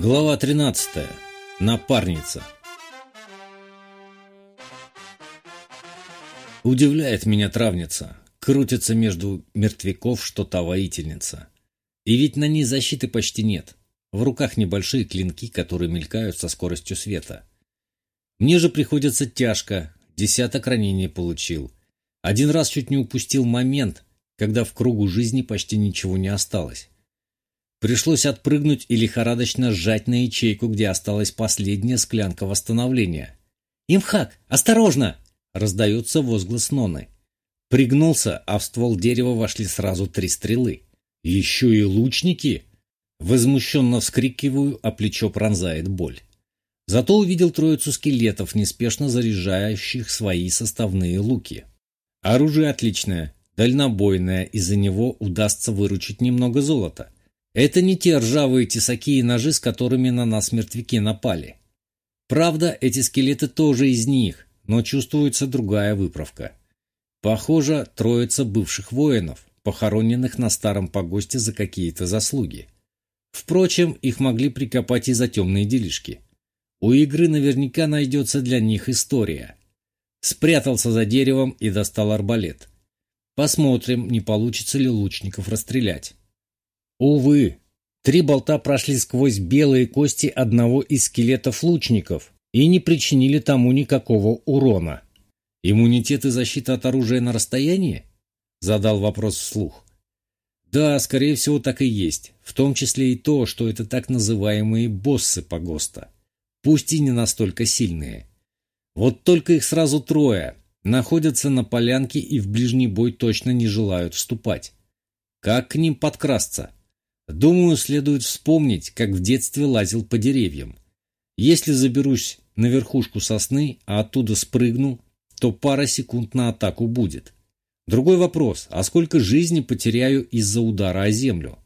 Глава 13. Напарница. Удивляет меня травница. Крутится между мертвяков что-то воительница. И ведь на ней защиты почти нет. В руках небольшие клинки, которые мелькают со скоростью света. Мне же приходится тяжко. Десяток ранений получил. Один раз чуть не упустил момент, когда в кругу жизни почти ничего не осталось. Пришлось отпрыгнуть и лихорадочно сжать на ячейку, где осталась последняя склянка восстановления. «Имхак, осторожно!» — раздается возглас Ноны. Пригнулся, а в ствол дерева вошли сразу три стрелы. «Еще и лучники!» Возмущенно вскрикиваю, а плечо пронзает боль. Зато увидел троицу скелетов, неспешно заряжающих свои составные луки. Оружие отличное, дальнобойное, из-за него удастся выручить немного золота. Это не те ржавые тесаки и ножи, с которыми на нас мертвяки напали. Правда, эти скелеты тоже из них, но чувствуется другая выправка. Похоже, троица бывших воинов, похороненных на старом погосте за какие-то заслуги. Впрочем, их могли прикопать и за темные делишки. У игры наверняка найдется для них история. Спрятался за деревом и достал арбалет. Посмотрим, не получится ли лучников расстрелять. Увы, три болта прошли сквозь белые кости одного из скелетов лучников и не причинили тому никакого урона. «Иммунитет и защита от оружия на расстоянии?» — задал вопрос вслух. «Да, скорее всего, так и есть, в том числе и то, что это так называемые боссы погоста, пусть и не настолько сильные. Вот только их сразу трое, находятся на полянке и в ближний бой точно не желают вступать. Как к ним подкрасться?» Думаю, следует вспомнить, как в детстве лазил по деревьям. Если заберусь на верхушку сосны, а оттуда спрыгну, то пара секунд на атаку будет. Другой вопрос, а сколько жизни потеряю из-за удара о землю?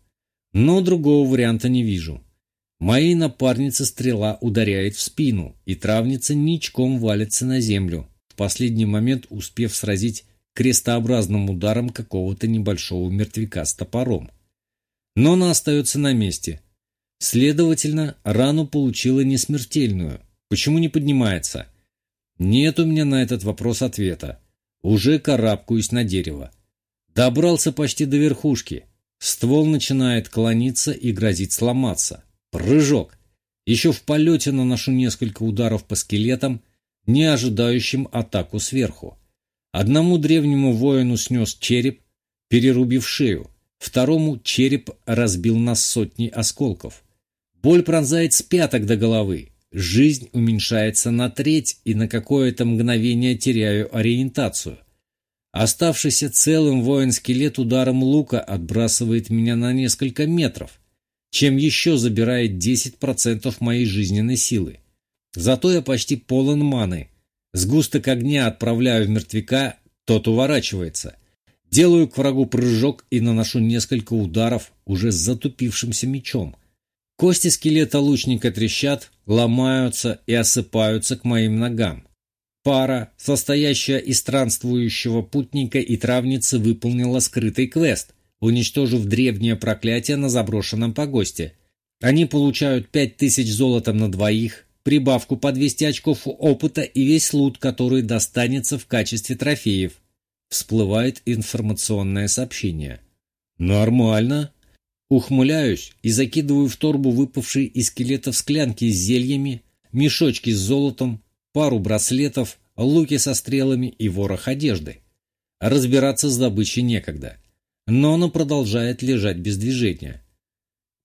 Но другого варианта не вижу. Моей напарнице стрела ударяет в спину, и травница ничком валится на землю, в последний момент успев сразить крестообразным ударом какого-то небольшого мертвяка с топором но она остается на месте. Следовательно, рану получила не смертельную. Почему не поднимается? Нет у меня на этот вопрос ответа. Уже карабкаюсь на дерево. Добрался почти до верхушки. Ствол начинает клониться и грозит сломаться. Прыжок. Еще в полете наношу несколько ударов по скелетам, не ожидающим атаку сверху. Одному древнему воину снес череп, перерубив шею. Второму череп разбил на сотни осколков. Боль пронзает с пяток до головы. Жизнь уменьшается на треть, и на какое-то мгновение теряю ориентацию. Оставшийся целым воин-скелет ударом лука отбрасывает меня на несколько метров, чем еще забирает 10% моей жизненной силы. Зато я почти полон маны. Сгусток огня отправляю в мертвяка, тот уворачивается. Делаю к врагу прыжок и наношу несколько ударов уже с затупившимся мечом. Кости скелета лучника трещат, ломаются и осыпаются к моим ногам. Пара, состоящая из странствующего путника и травницы, выполнила скрытый квест, уничтожив древнее проклятие на заброшенном погосте. Они получают пять тысяч золотом на двоих, прибавку по 200 очков опыта и весь лут, который достанется в качестве трофеев всплывает информационное сообщение. «Нормально!» Ухмыляюсь и закидываю в торбу выпавшие из скелетов склянки с зельями, мешочки с золотом, пару браслетов, луки со стрелами и ворох одежды. Разбираться с добычей некогда. Но она продолжает лежать без движения.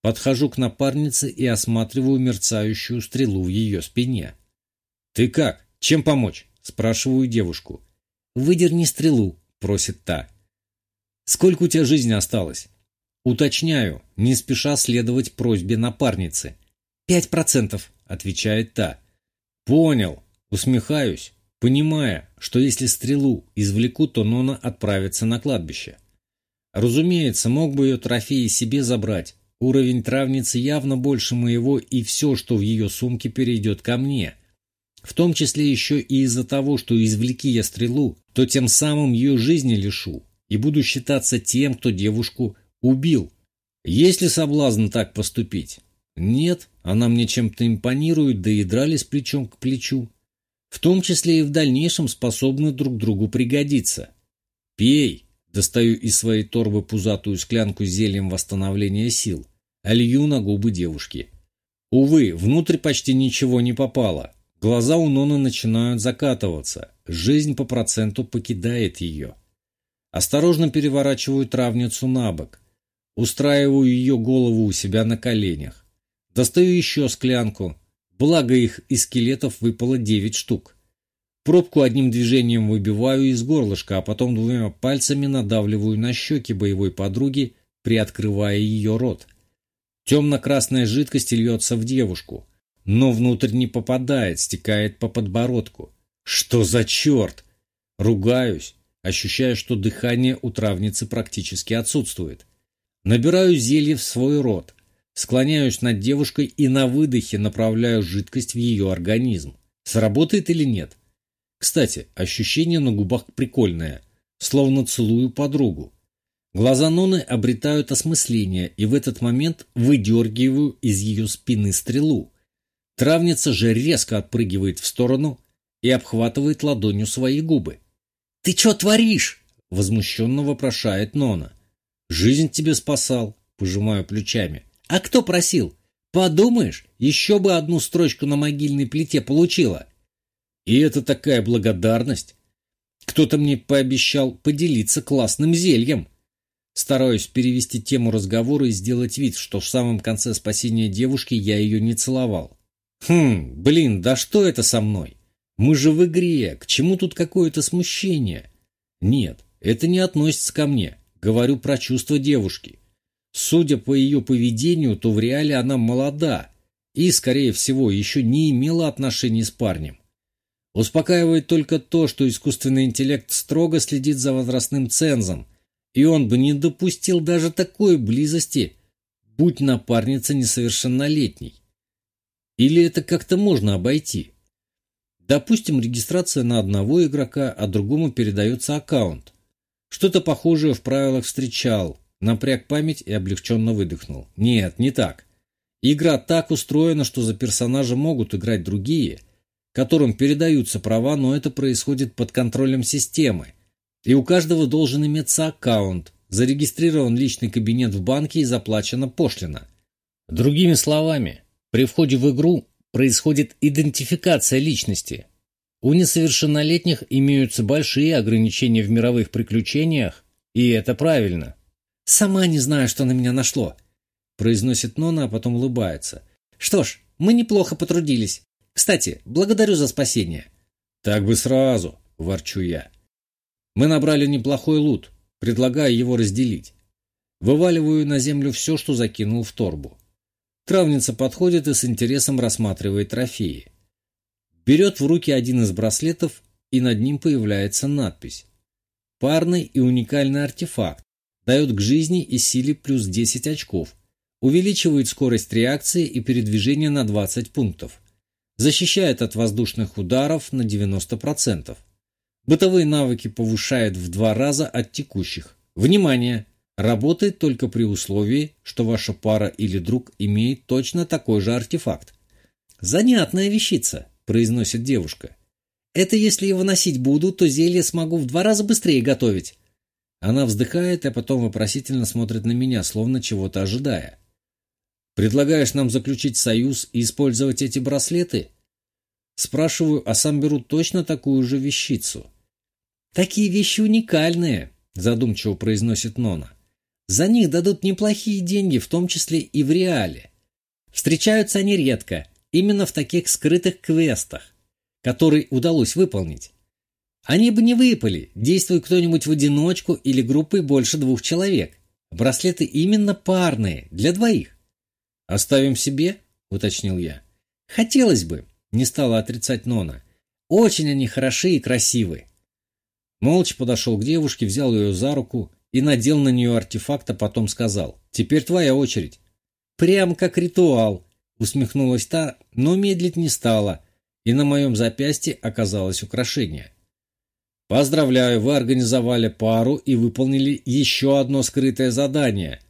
Подхожу к напарнице и осматриваю мерцающую стрелу в ее спине. «Ты как? Чем помочь?» – спрашиваю девушку. «Выдерни стрелу», — просит та. «Сколько у тебя жизни осталось?» «Уточняю, не спеша следовать просьбе напарницы». «Пять процентов», — отвечает та. «Понял», — усмехаюсь, понимая, что если стрелу извлеку, то Нона отправится на кладбище. Разумеется, мог бы ее трофеи себе забрать. Уровень травницы явно больше моего, и все, что в ее сумке, перейдет ко мне. В том числе еще и из-за того, что извлеки я стрелу, то тем самым ее жизни лишу и буду считаться тем, кто девушку убил. Есть ли соблазн так поступить? Нет, она мне чем-то импонирует, да и дрались плечом к плечу. В том числе и в дальнейшем способны друг другу пригодиться. Пей, достаю из своей торбы пузатую склянку с зельем восстановления сил, а лью на губы девушки. Увы, внутрь почти ничего не попало. Глаза у Ноны начинают закатываться, жизнь по проценту покидает ее. Осторожно переворачиваю травницу на бок, устраиваю ее голову у себя на коленях. Достаю еще склянку, благо их из скелетов выпало девять штук. Пробку одним движением выбиваю из горлышка, а потом двумя пальцами надавливаю на щеки боевой подруги, приоткрывая ее рот. Темно-красная жидкость льется в девушку но внутрь не попадает, стекает по подбородку. Что за черт? Ругаюсь, ощущая, что дыхание у травницы практически отсутствует. Набираю зелье в свой рот, склоняюсь над девушкой и на выдохе направляю жидкость в ее организм. Сработает или нет? Кстати, ощущение на губах прикольное, словно целую подругу. Глаза Ноны обретают осмысление, и в этот момент выдергиваю из ее спины стрелу. Травница же резко отпрыгивает в сторону и обхватывает ладонью свои губы. «Ты что творишь?» — возмущенно вопрошает Нона. «Жизнь тебе спасал», — пожимаю плечами. «А кто просил? Подумаешь, еще бы одну строчку на могильной плите получила». И это такая благодарность. Кто-то мне пообещал поделиться классным зельем. Стараюсь перевести тему разговора и сделать вид, что в самом конце спасения девушки я ее не целовал. Хм, блин, да что это со мной? Мы же в игре, к чему тут какое-то смущение? Нет, это не относится ко мне. Говорю про чувства девушки. Судя по ее поведению, то в реале она молода и, скорее всего, еще не имела отношений с парнем. Успокаивает только то, что искусственный интеллект строго следит за возрастным цензом, и он бы не допустил даже такой близости, будь напарница несовершеннолетней. Или это как-то можно обойти? Допустим, регистрация на одного игрока, а другому передается аккаунт. Что-то похожее в правилах встречал, напряг память и облегченно выдохнул. Нет, не так. Игра так устроена, что за персонажа могут играть другие, которым передаются права, но это происходит под контролем системы. И у каждого должен иметься аккаунт, зарегистрирован личный кабинет в банке и заплачена пошлина. Другими словами, при входе в игру происходит идентификация личности. У несовершеннолетних имеются большие ограничения в мировых приключениях, и это правильно. «Сама не знаю, что на меня нашло», — произносит Нона, а потом улыбается. «Что ж, мы неплохо потрудились. Кстати, благодарю за спасение». «Так бы сразу», — ворчу я. «Мы набрали неплохой лут, предлагаю его разделить. Вываливаю на землю все, что закинул в торбу. Травница подходит и с интересом рассматривает трофеи. Берет в руки один из браслетов, и над ним появляется надпись. Парный и уникальный артефакт. Дает к жизни и силе плюс 10 очков. Увеличивает скорость реакции и передвижения на 20 пунктов. Защищает от воздушных ударов на 90%. Бытовые навыки повышает в два раза от текущих. Внимание! Работает только при условии, что ваша пара или друг имеет точно такой же артефакт. «Занятная вещица», – произносит девушка. «Это если его носить буду, то зелье смогу в два раза быстрее готовить». Она вздыхает, а потом вопросительно смотрит на меня, словно чего-то ожидая. «Предлагаешь нам заключить союз и использовать эти браслеты?» Спрашиваю, а сам беру точно такую же вещицу. «Такие вещи уникальные», – задумчиво произносит Нона. За них дадут неплохие деньги, в том числе и в реале. Встречаются они редко, именно в таких скрытых квестах, которые удалось выполнить. Они бы не выпали, действуя кто-нибудь в одиночку или группой больше двух человек. Браслеты именно парные, для двоих. «Оставим себе?» — уточнил я. «Хотелось бы», — не стала отрицать Нона. «Очень они хороши и красивы». Молча подошел к девушке, взял ее за руку и надел на нее артефакт, а потом сказал «Теперь твоя очередь». «Прям как ритуал», — усмехнулась та, но медлить не стала, и на моем запястье оказалось украшение. «Поздравляю, вы организовали пару и выполнили еще одно скрытое задание.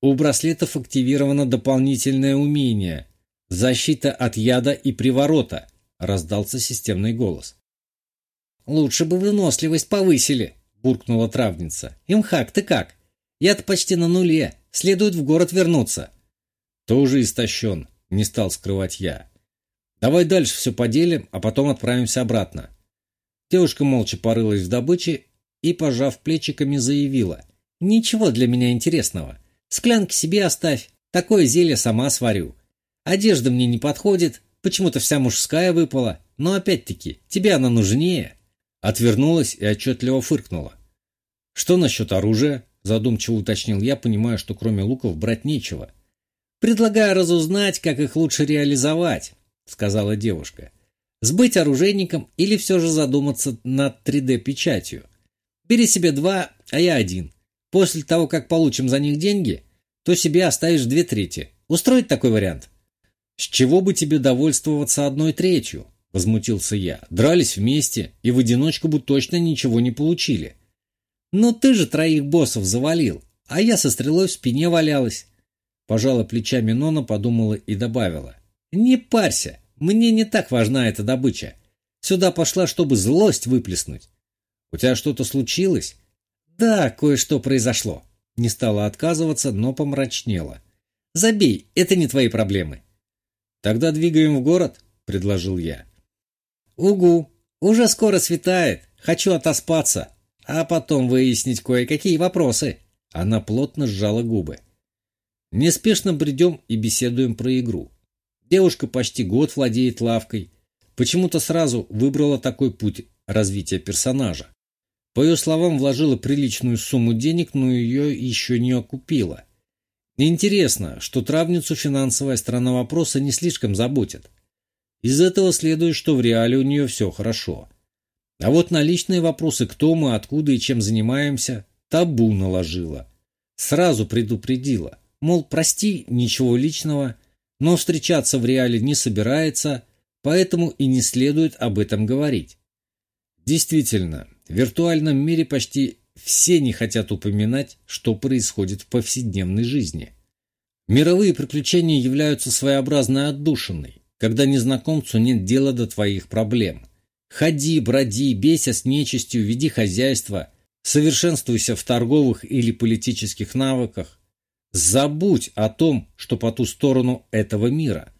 У браслетов активировано дополнительное умение «Защита от яда и приворота», — раздался системный голос. «Лучше бы выносливость повысили», — буркнула травница. «Имхак, ты как? Я-то почти на нуле. Следует в город вернуться». «Тоже истощен», — не стал скрывать я. «Давай дальше все поделим, а потом отправимся обратно». Девушка молча порылась в добыче и, пожав плечиками, заявила. «Ничего для меня интересного. Склянки себе оставь. Такое зелье сама сварю. Одежда мне не подходит, почему-то вся мужская выпала. Но опять-таки, тебе она нужнее». Отвернулась и отчетливо фыркнула. «Что насчет оружия?» – задумчиво уточнил я, понимая, что кроме луков брать нечего. «Предлагаю разузнать, как их лучше реализовать», – сказала девушка. «Сбыть оружейником или все же задуматься над 3D-печатью? Бери себе два, а я один. После того, как получим за них деньги, то себе оставишь две трети. Устроить такой вариант?» «С чего бы тебе довольствоваться одной третью?» — возмутился я. «Дрались вместе и в одиночку бы точно ничего не получили». «Но ты же троих боссов завалил, а я со стрелой в спине валялась». Пожала плечами Нона, подумала и добавила. «Не парься, мне не так важна эта добыча. Сюда пошла, чтобы злость выплеснуть». «У тебя что-то случилось?» «Да, кое-что произошло». Не стала отказываться, но помрачнела. «Забей, это не твои проблемы». «Тогда двигаем в город», — предложил я. «Угу, уже скоро светает, хочу отоспаться, а потом выяснить кое-какие вопросы». Она плотно сжала губы. Неспешно бредем и беседуем про игру. Девушка почти год владеет лавкой. Почему-то сразу выбрала такой путь развития персонажа. По ее словам, вложила приличную сумму денег, но ее еще не окупила. Интересно, что травницу финансовая сторона вопроса не слишком заботит. Из этого следует, что в реале у нее все хорошо. А вот на личные вопросы, кто мы, откуда и чем занимаемся, табу наложила. Сразу предупредила. Мол, прости, ничего личного, но встречаться в реале не собирается, поэтому и не следует об этом говорить. Действительно, в виртуальном мире почти все не хотят упоминать, что происходит в повседневной жизни. Мировые приключения являются своеобразной отдушиной, когда незнакомцу нет дела до твоих проблем. Ходи, броди, бейся с нечистью, веди хозяйство, совершенствуйся в торговых или политических навыках. Забудь о том, что по ту сторону этого мира.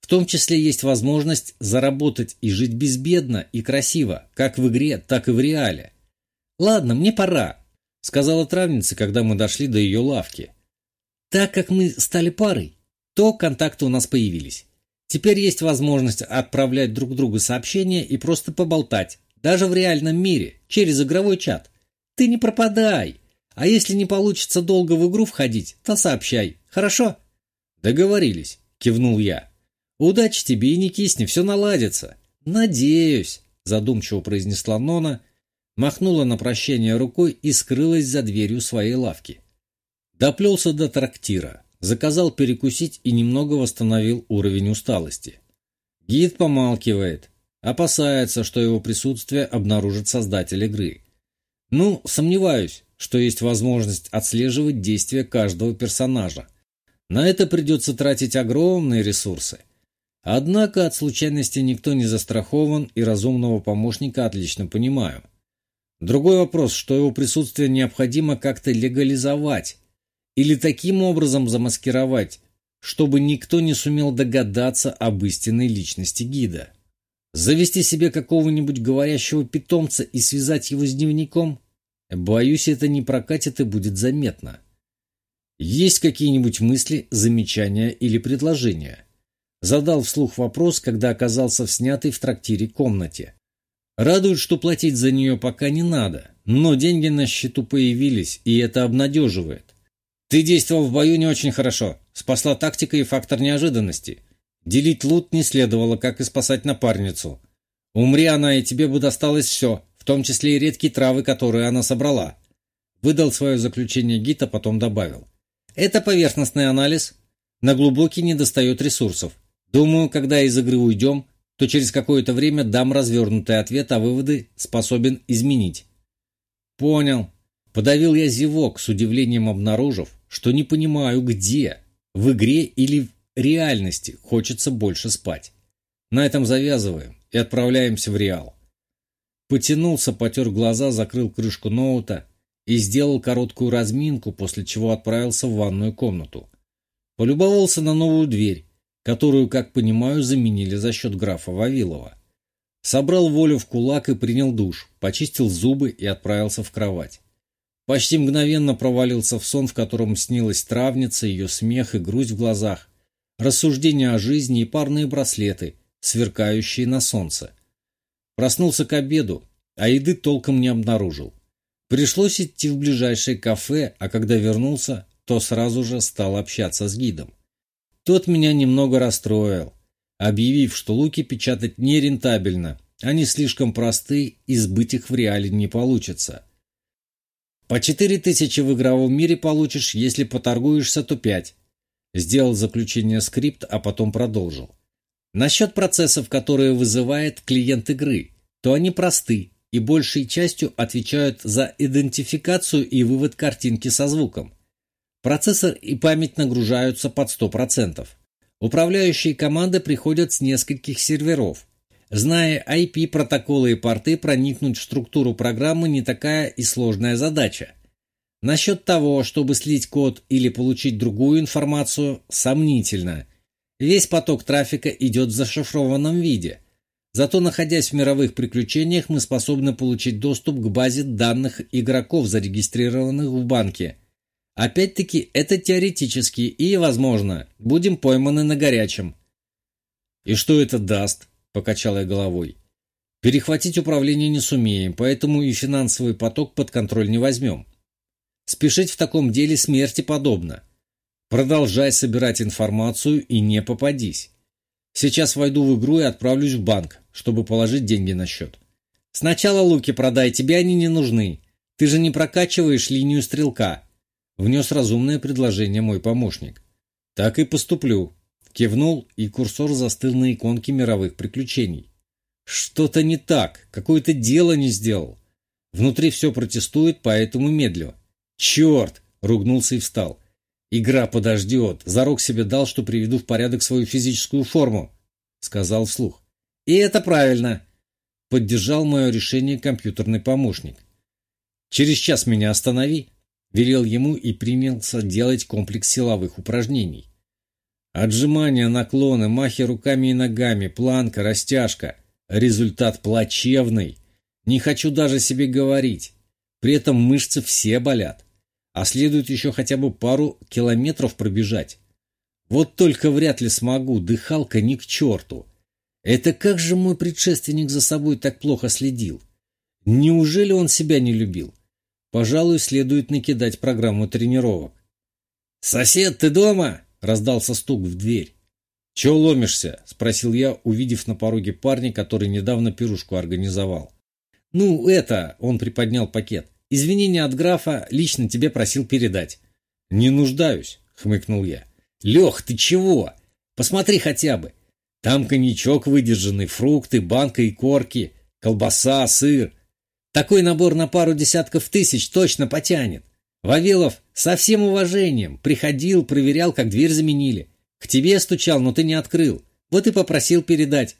В том числе есть возможность заработать и жить безбедно и красиво, как в игре, так и в реале. «Ладно, мне пора», — сказала травница, когда мы дошли до ее лавки. «Так как мы стали парой, то контакты у нас появились. Теперь есть возможность отправлять друг другу сообщения и просто поболтать, даже в реальном мире, через игровой чат. Ты не пропадай. А если не получится долго в игру входить, то сообщай. Хорошо? Договорились, кивнул я. Удачи тебе и не кисни, все наладится. Надеюсь, задумчиво произнесла Нона, махнула на прощание рукой и скрылась за дверью своей лавки. Доплелся до трактира. Заказал перекусить и немного восстановил уровень усталости. Гид помалкивает, опасается, что его присутствие обнаружит создатель игры. Ну, сомневаюсь, что есть возможность отслеживать действия каждого персонажа. На это придется тратить огромные ресурсы. Однако от случайности никто не застрахован и разумного помощника отлично понимаю. Другой вопрос, что его присутствие необходимо как-то легализовать, или таким образом замаскировать, чтобы никто не сумел догадаться об истинной личности гида. Завести себе какого-нибудь говорящего питомца и связать его с дневником? Боюсь, это не прокатит и будет заметно. Есть какие-нибудь мысли, замечания или предложения? Задал вслух вопрос, когда оказался в снятой в трактире комнате. Радует, что платить за нее пока не надо, но деньги на счету появились, и это обнадеживает. Ты действовал в бою не очень хорошо. Спасла тактика и фактор неожиданности. Делить лут не следовало, как и спасать напарницу. Умри она, и тебе бы досталось все, в том числе и редкие травы, которые она собрала. Выдал свое заключение Гита, потом добавил. Это поверхностный анализ. На глубокий не достает ресурсов. Думаю, когда из игры уйдем, то через какое-то время дам развернутый ответ, а выводы способен изменить. Понял. Подавил я зевок, с удивлением обнаружив, что не понимаю, где, в игре или в реальности хочется больше спать. На этом завязываем и отправляемся в Реал. Потянулся, потер глаза, закрыл крышку ноута и сделал короткую разминку, после чего отправился в ванную комнату. Полюбовался на новую дверь, которую, как понимаю, заменили за счет графа Вавилова. Собрал волю в кулак и принял душ, почистил зубы и отправился в кровать. Почти мгновенно провалился в сон, в котором снилась травница, ее смех и грусть в глазах, рассуждения о жизни и парные браслеты, сверкающие на солнце. Проснулся к обеду, а еды толком не обнаружил. Пришлось идти в ближайшее кафе, а когда вернулся, то сразу же стал общаться с гидом. Тот меня немного расстроил, объявив, что луки печатать нерентабельно, они слишком просты и сбыть их в реале не получится. По четыре тысячи в игровом мире получишь, если поторгуешься, то пять. Сделал заключение скрипт, а потом продолжил. Насчет процессов, которые вызывает клиент игры, то они просты и большей частью отвечают за идентификацию и вывод картинки со звуком. Процессор и память нагружаются под 100%. Управляющие команды приходят с нескольких серверов. Зная IP, протоколы и порты, проникнуть в структуру программы не такая и сложная задача. Насчет того, чтобы слить код или получить другую информацию, сомнительно – Весь поток трафика идет в зашифрованном виде. Зато, находясь в мировых приключениях, мы способны получить доступ к базе данных игроков, зарегистрированных в банке. Опять-таки, это теоретически и, возможно, будем пойманы на горячем. «И что это даст?» – покачал я головой. «Перехватить управление не сумеем, поэтому и финансовый поток под контроль не возьмем. Спешить в таком деле смерти подобно. Продолжай собирать информацию и не попадись. Сейчас войду в игру и отправлюсь в банк, чтобы положить деньги на счет. Сначала луки продай, тебе они не нужны. Ты же не прокачиваешь линию стрелка. Внес разумное предложение мой помощник. Так и поступлю. Кивнул, и курсор застыл на иконке мировых приключений. Что-то не так, какое-то дело не сделал. Внутри все протестует, поэтому медлю. Черт! Ругнулся и встал. «Игра подождет. Зарок себе дал, что приведу в порядок свою физическую форму», — сказал вслух. «И это правильно», — поддержал мое решение компьютерный помощник. «Через час меня останови», — велел ему и принялся делать комплекс силовых упражнений. Отжимания, наклоны, махи руками и ногами, планка, растяжка. Результат плачевный. Не хочу даже себе говорить. При этом мышцы все болят а следует еще хотя бы пару километров пробежать. Вот только вряд ли смогу, дыхалка ни к черту. Это как же мой предшественник за собой так плохо следил? Неужели он себя не любил? Пожалуй, следует накидать программу тренировок. «Сосед, ты дома?» — раздался стук в дверь. «Чего ломишься?» — спросил я, увидев на пороге парня, который недавно пирушку организовал. «Ну, это...» — он приподнял пакет. Извинения от графа лично тебе просил передать. Не нуждаюсь, хмыкнул я. Лех, ты чего? Посмотри хотя бы. Там коньячок выдержанный, фрукты, банка и корки, колбаса, сыр. Такой набор на пару десятков тысяч точно потянет. Вавилов со всем уважением приходил, проверял, как дверь заменили. К тебе стучал, но ты не открыл. Вот и попросил передать.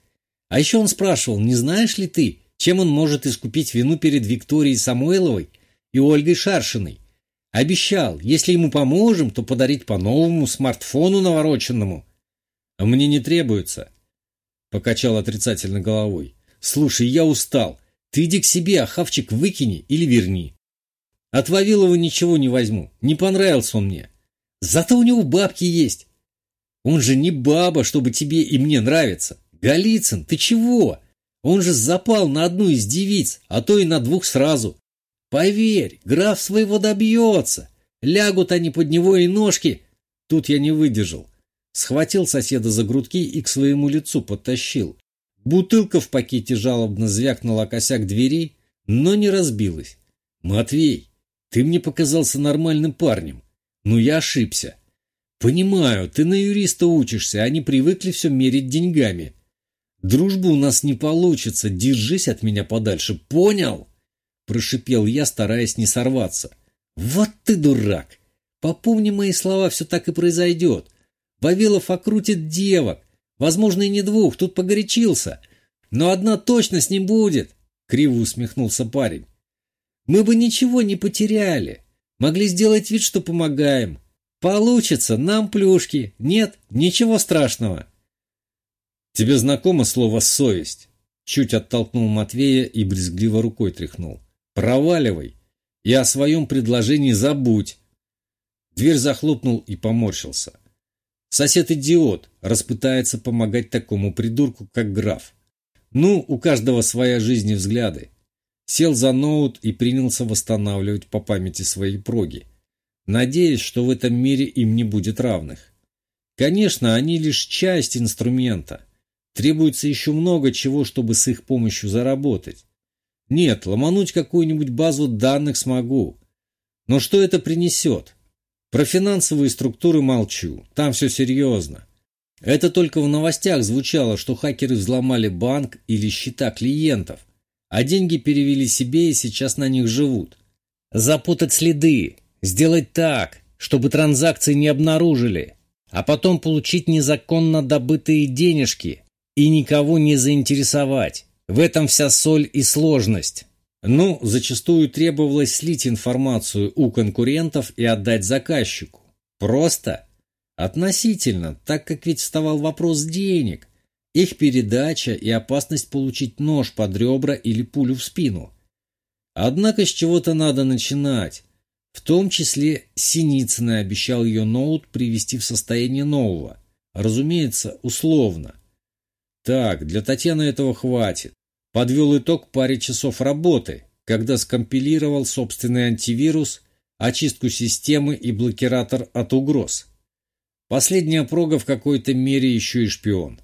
А еще он спрашивал, не знаешь ли ты, чем он может искупить вину перед Викторией Самойловой и Ольгой Шаршиной. Обещал, если ему поможем, то подарить по новому смартфону навороченному. А мне не требуется. Покачал отрицательно головой. Слушай, я устал. Ты иди к себе, а хавчик выкини или верни. От Вавилова ничего не возьму. Не понравился он мне. Зато у него бабки есть. Он же не баба, чтобы тебе и мне нравиться. Голицын, ты чего? Он же запал на одну из девиц, а то и на двух сразу. Поверь, граф своего добьется. Лягут они под него и ножки. Тут я не выдержал. Схватил соседа за грудки и к своему лицу подтащил. Бутылка в пакете жалобно звякнула косяк двери, но не разбилась. «Матвей, ты мне показался нормальным парнем. Но я ошибся. Понимаю, ты на юриста учишься, они привыкли все мерить деньгами. Дружбу у нас не получится, держись от меня подальше, понял?» Прошипел я, стараясь не сорваться. «Вот ты дурак! Попомни мои слова, все так и произойдет. Вавилов окрутит девок. Возможно, и не двух, тут погорячился. Но одна точно с ним будет, — криво усмехнулся парень. Мы бы ничего не потеряли. Могли сделать вид, что помогаем. Получится, нам плюшки. Нет, ничего страшного. Тебе знакомо слово «совесть»? Чуть оттолкнул Матвея и брезгливо рукой тряхнул. Проваливай. И о своем предложении забудь. Дверь захлопнул и поморщился. Сосед-идиот распытается помогать такому придурку, как граф. Ну, у каждого своя жизнь и взгляды. Сел за ноут и принялся восстанавливать по памяти свои проги, надеясь, что в этом мире им не будет равных. Конечно, они лишь часть инструмента. Требуется еще много чего, чтобы с их помощью заработать. Нет, ломануть какую-нибудь базу данных смогу. Но что это принесет? Про финансовые структуры молчу, там все серьезно. Это только в новостях звучало, что хакеры взломали банк или счета клиентов, а деньги перевели себе и сейчас на них живут. Запутать следы, сделать так, чтобы транзакции не обнаружили, а потом получить незаконно добытые денежки и никого не заинтересовать. В этом вся соль и сложность. Ну, зачастую требовалось слить информацию у конкурентов и отдать заказчику. Просто? Относительно, так как ведь вставал вопрос денег, их передача и опасность получить нож под ребра или пулю в спину. Однако с чего-то надо начинать. В том числе Синицын обещал ее ноут привести в состояние нового. Разумеется, условно. Так, для Татьяны этого хватит подвел итог паре часов работы, когда скомпилировал собственный антивирус, очистку системы и блокиратор от угроз. Последняя прога в какой-то мере еще и шпион.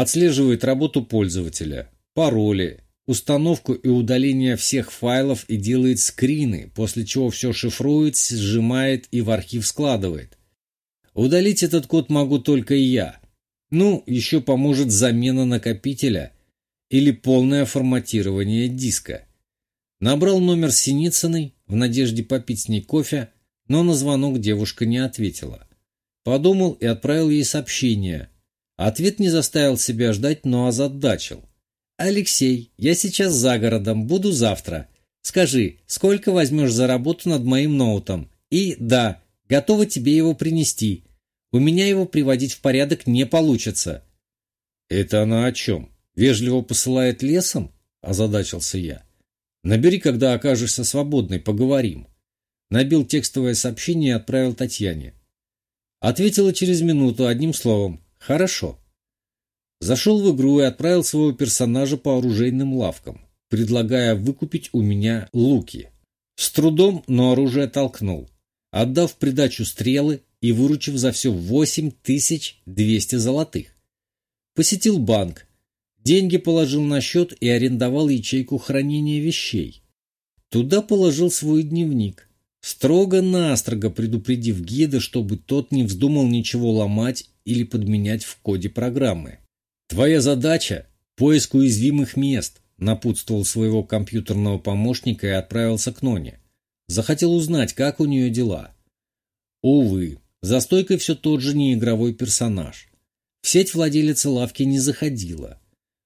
Отслеживает работу пользователя, пароли, установку и удаление всех файлов и делает скрины, после чего все шифрует, сжимает и в архив складывает. Удалить этот код могу только я. Ну, еще поможет замена накопителя – или полное форматирование диска. Набрал номер Синицыной в надежде попить с ней кофе, но на звонок девушка не ответила. Подумал и отправил ей сообщение. Ответ не заставил себя ждать, но озадачил. «Алексей, я сейчас за городом, буду завтра. Скажи, сколько возьмешь за работу над моим ноутом? И, да, готова тебе его принести. У меня его приводить в порядок не получится». «Это она о чем?» Вежливо посылает лесом? Озадачился я. Набери, когда окажешься свободной, поговорим. Набил текстовое сообщение и отправил Татьяне. Ответила через минуту одним словом «Хорошо». Зашел в игру и отправил своего персонажа по оружейным лавкам, предлагая выкупить у меня луки. С трудом, но оружие толкнул, отдав придачу стрелы и выручив за все 8200 золотых. Посетил банк, Деньги положил на счет и арендовал ячейку хранения вещей. Туда положил свой дневник, строго-настрого предупредив гида, чтобы тот не вздумал ничего ломать или подменять в коде программы. «Твоя задача – поиск уязвимых мест», – напутствовал своего компьютерного помощника и отправился к Ноне. Захотел узнать, как у нее дела. Увы, за стойкой все тот же неигровой персонаж. В сеть владелица лавки не заходила.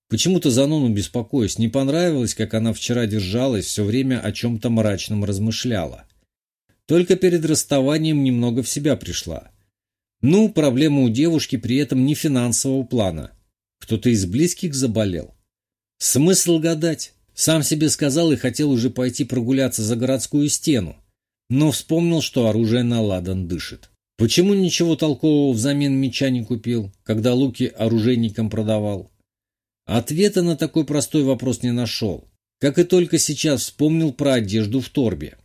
Почему-то за Нону беспокоюсь. Не понравилось, как она вчера держалась, все время о чем-то мрачном размышляла. Только перед расставанием немного в себя пришла. Ну, проблема у девушки при этом не финансового плана. Кто-то из близких заболел. Смысл гадать? Сам себе сказал и хотел уже пойти прогуляться за городскую стену. Но вспомнил, что оружие на ладан дышит. Почему ничего толкового взамен меча не купил, когда луки оружейникам продавал? Ответа на такой простой вопрос не нашел. Как и только сейчас вспомнил про одежду в торбе.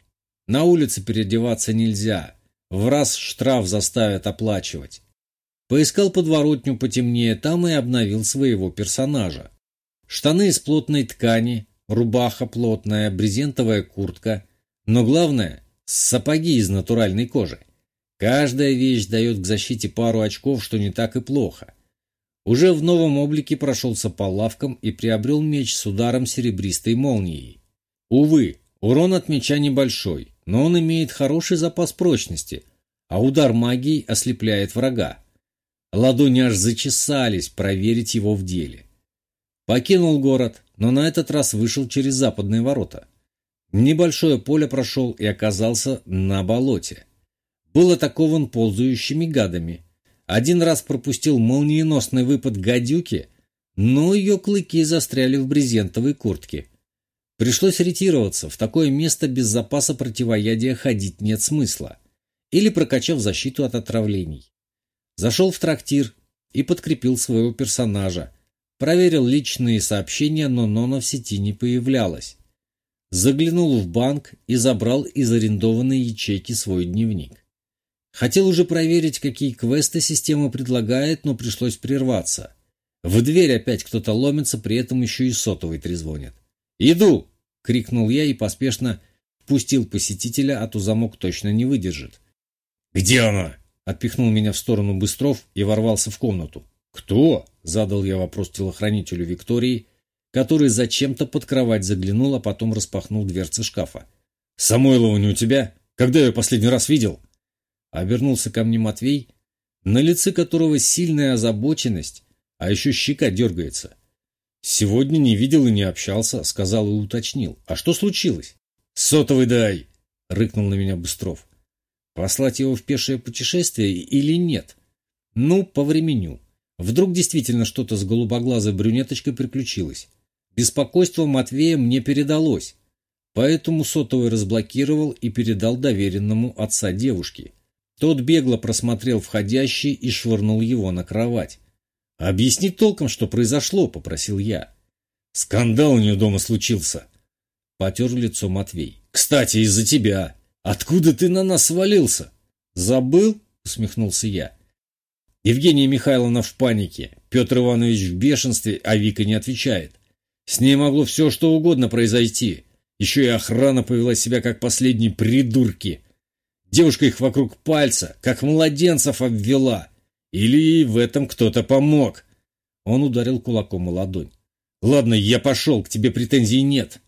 На улице переодеваться нельзя. В раз штраф заставят оплачивать. Поискал подворотню потемнее, там и обновил своего персонажа. Штаны из плотной ткани, рубаха плотная, брезентовая куртка. Но главное – сапоги из натуральной кожи. Каждая вещь дает к защите пару очков, что не так и плохо. Уже в новом облике прошелся по лавкам и приобрел меч с ударом серебристой молнией. Увы, урон от меча небольшой, но он имеет хороший запас прочности, а удар магии ослепляет врага. Ладони аж зачесались проверить его в деле. Покинул город, но на этот раз вышел через западные ворота. Небольшое поле прошел и оказался на болоте. Был атакован ползающими гадами. Один раз пропустил молниеносный выпад гадюки, но ее клыки застряли в брезентовой куртке. Пришлось ретироваться, в такое место без запаса противоядия ходить нет смысла. Или прокачав защиту от отравлений. Зашел в трактир и подкрепил своего персонажа. Проверил личные сообщения, но Нона в сети не появлялась. Заглянул в банк и забрал из арендованной ячейки свой дневник. Хотел уже проверить, какие квесты система предлагает, но пришлось прерваться. В дверь опять кто-то ломится, при этом еще и сотовый трезвонит. «Иду!» — крикнул я и поспешно впустил посетителя, а то замок точно не выдержит. «Где она?» — отпихнул меня в сторону Быстров и ворвался в комнату. «Кто?» — задал я вопрос телохранителю Виктории, который зачем-то под кровать заглянул, а потом распахнул дверцы шкафа. «Самойлова не у тебя? Когда я последний раз видел?» Обернулся ко мне Матвей, на лице которого сильная озабоченность, а еще щека дергается. «Сегодня не видел и не общался», — сказал и уточнил. «А что случилось?» «Сотовый дай!» — рыкнул на меня Быстров. «Послать его в пешее путешествие или нет?» «Ну, по времени. Вдруг действительно что-то с голубоглазой брюнеточкой приключилось. Беспокойство Матвея мне передалось, поэтому сотовый разблокировал и передал доверенному отца девушки. Тот бегло просмотрел входящий и швырнул его на кровать. «Объясни толком, что произошло», — попросил я. «Скандал у нее дома случился», — потер лицо Матвей. «Кстати, из-за тебя. Откуда ты на нас свалился?» «Забыл?» — усмехнулся я. Евгения Михайловна в панике, Петр Иванович в бешенстве, а Вика не отвечает. С ней могло все что угодно произойти. Еще и охрана повела себя как последние придурки. Девушка их вокруг пальца, как младенцев обвела. Или в этом кто-то помог. Он ударил кулаком о ладонь. «Ладно, я пошел, к тебе претензий нет».